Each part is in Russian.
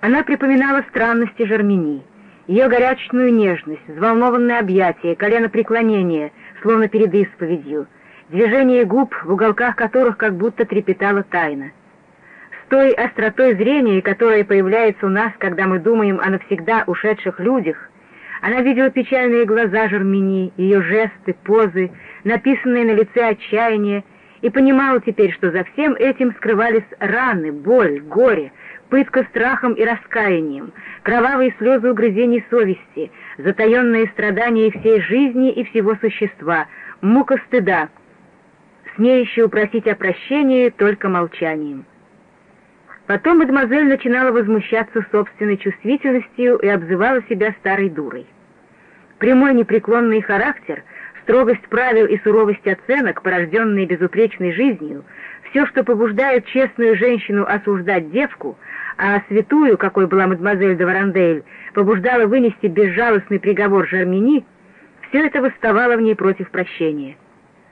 Она припоминала странности Жермени, ее горячечную нежность, взволнованное объятие, коленопреклонение, словно перед исповедью, движение губ, в уголках которых как будто трепетала тайна. С той остротой зрения, которая появляется у нас, когда мы думаем о навсегда ушедших людях, она видела печальные глаза Жермени, ее жесты, позы, написанные на лице отчаяние, и понимала теперь, что за всем этим скрывались раны, боль, горе, пытка страхом и раскаянием, кровавые слезы угрызений совести, затаенные страдания всей жизни и всего существа, мука стыда, смеющая упросить о прощении только молчанием. Потом мадемуазель начинала возмущаться собственной чувствительностью и обзывала себя старой дурой. Прямой непреклонный характер — Строгость правил и суровость оценок, порожденные безупречной жизнью, все, что побуждает честную женщину осуждать девку, а святую, какой была мадемуазель де Варандель, побуждала вынести безжалостный приговор Жермени, все это восставало в ней против прощения.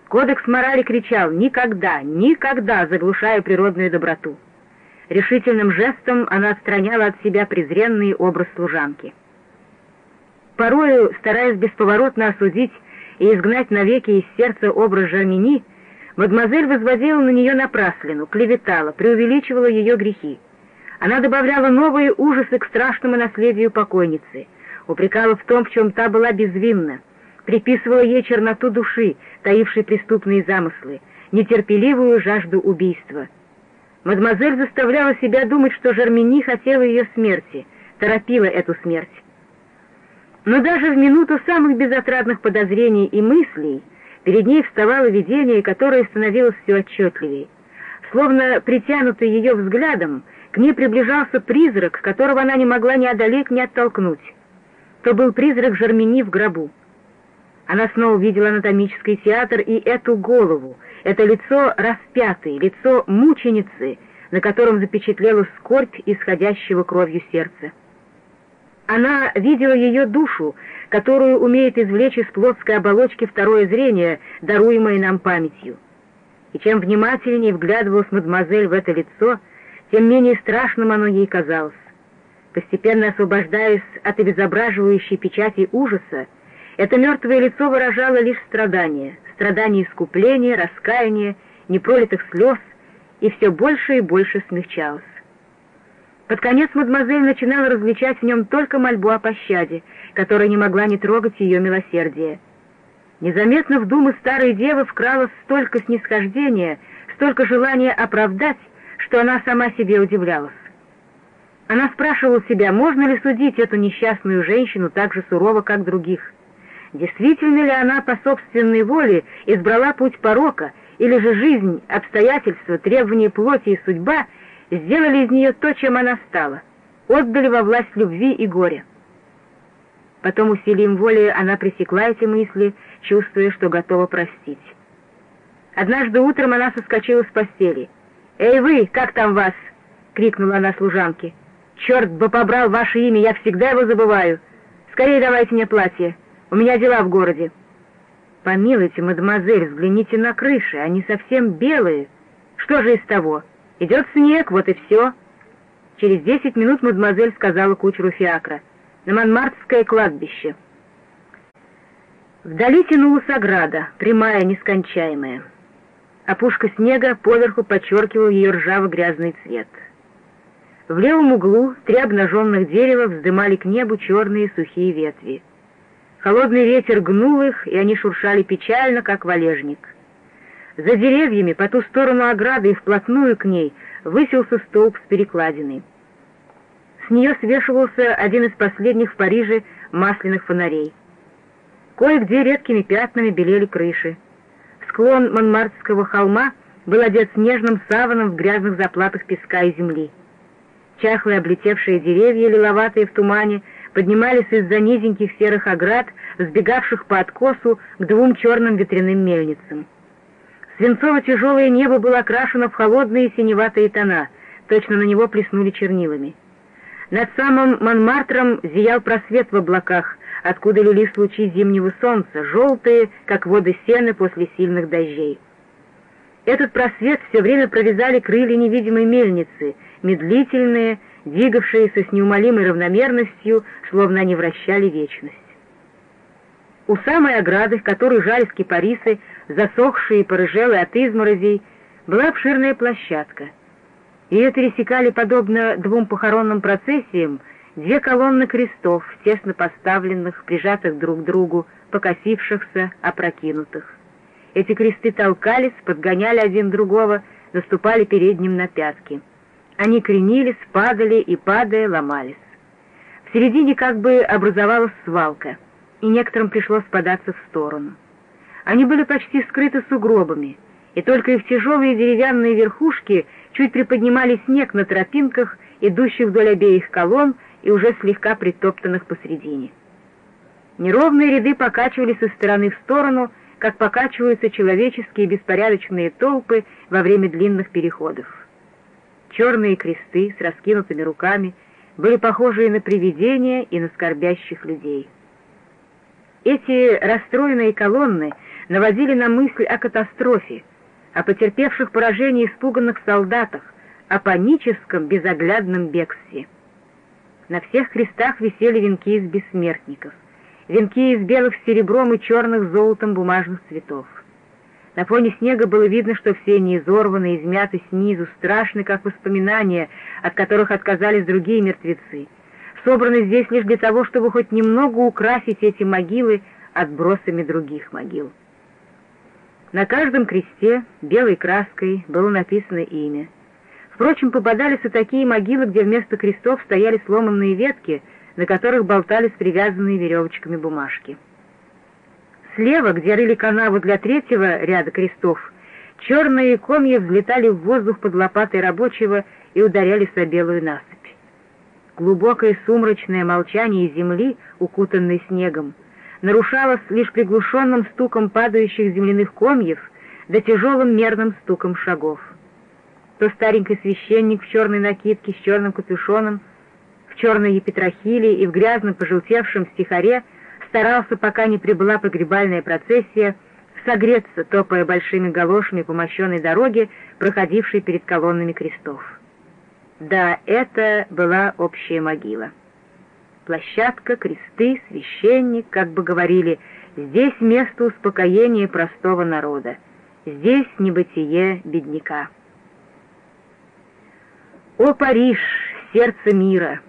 Кодекс морали кричал «Никогда, никогда!», заглушая природную доброту. Решительным жестом она отстраняла от себя презренный образ служанки. Порою, стараясь бесповоротно осудить и изгнать навеки из сердца образ Жермени, мадемуазель возводила на нее напраслину, клеветала, преувеличивала ее грехи. Она добавляла новые ужасы к страшному наследию покойницы, упрекала в том, в чем та была безвинна, приписывала ей черноту души, таившей преступные замыслы, нетерпеливую жажду убийства. Мадемуазель заставляла себя думать, что Жермени хотела ее смерти, торопила эту смерть. Но даже в минуту самых безотрадных подозрений и мыслей перед ней вставало видение, которое становилось все отчетливее. Словно притянутый ее взглядом, к ней приближался призрак, которого она не могла ни одолеть, ни оттолкнуть. То был призрак Жермени в гробу. Она снова увидела анатомический театр и эту голову, это лицо распятой, лицо мученицы, на котором запечатлелась скорбь исходящего кровью сердца. Она видела ее душу, которую умеет извлечь из плотской оболочки второе зрение, даруемое нам памятью. И чем внимательнее вглядывалась мадемуазель в это лицо, тем менее страшным оно ей казалось. Постепенно освобождаясь от обезображивающей печати ужаса, это мертвое лицо выражало лишь страдания, страдания искупления, раскаяния, непролитых слез, и все больше и больше смягчалось. Под конец мадемуазель начинала различать в нем только мольбу о пощаде, которая не могла не трогать ее милосердие. Незаметно в думы старой девы вкралось столько снисхождения, столько желания оправдать, что она сама себе удивлялась. Она спрашивала себя, можно ли судить эту несчастную женщину так же сурово, как других. Действительно ли она по собственной воле избрала путь порока, или же жизнь, обстоятельства, требования плоти и судьба — сделали из нее то, чем она стала, отдали во власть любви и горя. Потом усилием воли она пресекла эти мысли, чувствуя, что готова простить. Однажды утром она соскочила с постели. «Эй вы, как там вас?» — крикнула она служанке. «Черт бы побрал ваше имя, я всегда его забываю. Скорее давайте мне платье, у меня дела в городе». «Помилуйте, мадемуазель, взгляните на крыши, они совсем белые. Что же из того?» «Идет снег, вот и все». Через десять минут мадемуазель сказала кучеру фиакра. «На Монмартское кладбище». Вдали тянулась ограда, прямая, нескончаемая. Опушка снега поверху подчеркивала ее ржаво-грязный цвет. В левом углу три обнаженных дерева вздымали к небу черные сухие ветви. Холодный ветер гнул их, и они шуршали печально, как валежник — за деревьями, по ту сторону ограды и вплотную к ней, высился столб с перекладиной. С нее свешивался один из последних в Париже масляных фонарей. Кое-где редкими пятнами белели крыши. Склон Монмартского холма был одет снежным саваном в грязных заплатах песка и земли. Чахлые облетевшие деревья, лиловатые в тумане, поднимались из-за низеньких серых оград, сбегавших по откосу к двум черным ветряным мельницам. Свинцово-тяжелое небо было окрашено в холодные синеватые тона, точно на него плеснули чернилами. Над самым Монмартром зиял просвет в облаках, откуда лились лучи зимнего солнца, желтые, как воды сены после сильных дождей. Этот просвет все время провязали крылья невидимой мельницы, медлительные, двигавшиеся с неумолимой равномерностью, словно они вращали вечность. У самой ограды, в которой жались кипарисы, засохшие и порыжелые от изморозей, была обширная площадка. Ее пересекали, подобно двум похоронным процессиям, две колонны крестов, тесно поставленных, прижатых друг к другу, покосившихся, опрокинутых. Эти кресты толкались, подгоняли один другого, наступали передним на пятки. Они кренились, падали и, падая, ломались. В середине как бы образовалась свалка, и некоторым пришлось податься в сторону. Они были почти скрыты сугробами, и только их тяжелые деревянные верхушки чуть приподнимали снег на тропинках, идущих вдоль обеих колонн и уже слегка притоптанных посредине. Неровные ряды покачивались из стороны в сторону, как покачиваются человеческие беспорядочные толпы во время длинных переходов. Черные кресты с раскинутыми руками были похожи на привидения и на скорбящих людей. Эти расстроенные колонны наводили на мысль о катастрофе, о потерпевших поражение испуганных солдатах, о паническом безоглядном бегстве. На всех крестах висели венки из бессмертников, венки из белых с серебром и черных с золотом бумажных цветов. На фоне снега было видно, что все они изорваны, измяты снизу, страшны, как воспоминания, от которых отказались другие мертвецы, собраны здесь лишь для того, чтобы хоть немного украсить эти могилы отбросами других могил. На каждом кресте белой краской было написано имя. Впрочем, попадались и такие могилы, где вместо крестов стояли сломанные ветки, на которых болтались привязанные веревочками бумажки. Слева, где рыли канаву для третьего ряда крестов, черные комья взлетали в воздух под лопатой рабочего и ударялись о белую насыпь. Глубокое сумрачное молчание земли, укутанной снегом, нарушалось лишь приглушенным стуком падающих земляных комьев да тяжелым мерным стуком шагов. То старенький священник в черной накидке с черным капюшоном, в черной епитрахиле и в грязном пожелтевшем стихаре старался, пока не прибыла погребальная процессия, согреться, топая большими галошами по мощенной дороге, проходившей перед колоннами крестов. Да, это была общая могила площадка, кресты, священник, как бы говорили, здесь место успокоения простого народа, здесь небытие бедняка. О, Париж, сердце мира,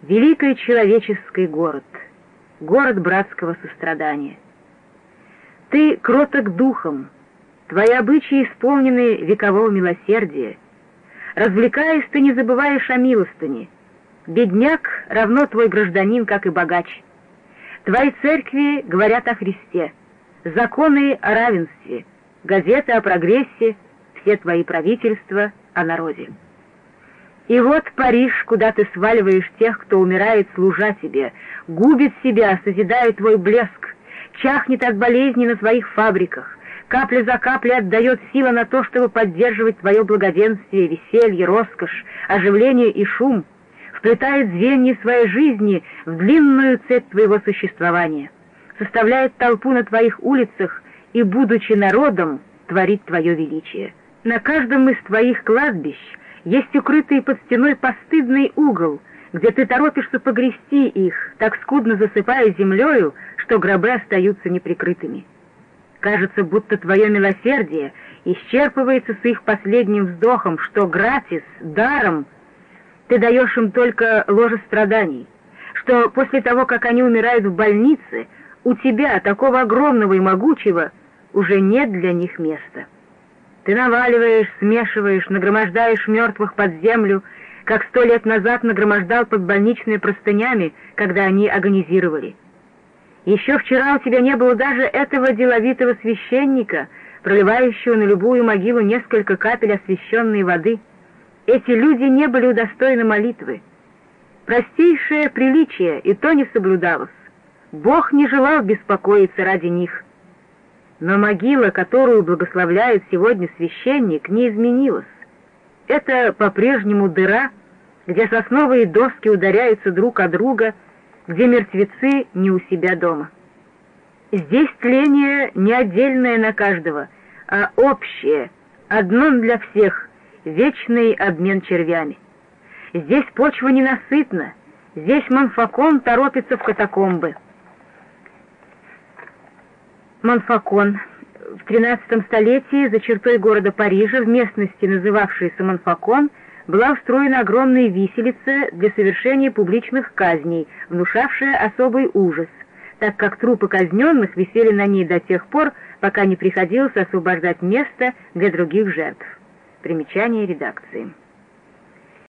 великий человеческий город, город братского сострадания! Ты кроток духом, твои обычаи исполнены векового милосердия, развлекаясь, ты не забываешь о милостыне — Бедняк равно твой гражданин, как и богач. Твои церкви говорят о Христе, законы о равенстве, газеты о прогрессе, все твои правительства о народе. И вот Париж, куда ты сваливаешь тех, кто умирает, служа тебе, губит себя, созидает твой блеск, чахнет от болезней на своих фабриках, капля за каплей отдает силы на то, чтобы поддерживать твое благоденствие, веселье, роскошь, оживление и шум — вплетает звенья своей жизни в длинную цепь твоего существования, составляет толпу на твоих улицах и, будучи народом, творит твое величие. На каждом из твоих кладбищ есть укрытый под стеной постыдный угол, где ты торопишься погрести их, так скудно засыпая землею, что гробы остаются неприкрытыми. Кажется, будто твое милосердие исчерпывается с их последним вздохом, что гратис, даром — ты даешь им только ложе страданий, что после того, как они умирают в больнице, у тебя, такого огромного и могучего, уже нет для них места. Ты наваливаешь, смешиваешь, нагромождаешь мертвых под землю, как сто лет назад нагромождал под больничными простынями, когда они агонизировали. Еще вчера у тебя не было даже этого деловитого священника, проливающего на любую могилу несколько капель освященной воды — эти люди не были удостоены молитвы. Простейшее приличие и то не соблюдалось. Бог не желал беспокоиться ради них. Но могила, которую благословляет сегодня священник, не изменилась. Это по-прежнему дыра, где сосновые доски ударяются друг о друга, где мертвецы не у себя дома. Здесь тление не отдельное на каждого, а общее, одно для всех, вечный обмен червями. Здесь почва ненасытна, здесь Монфакон торопится в катакомбы. Монфакон. В XIII столетии за чертой города Парижа, в местности, называвшейся Монфакон, была устроена огромная виселица для совершения публичных казней, внушавшая особый ужас, так как трупы казненных висели на ней до тех пор, пока не приходилось освобождать место для других жертв. Примечание редакции.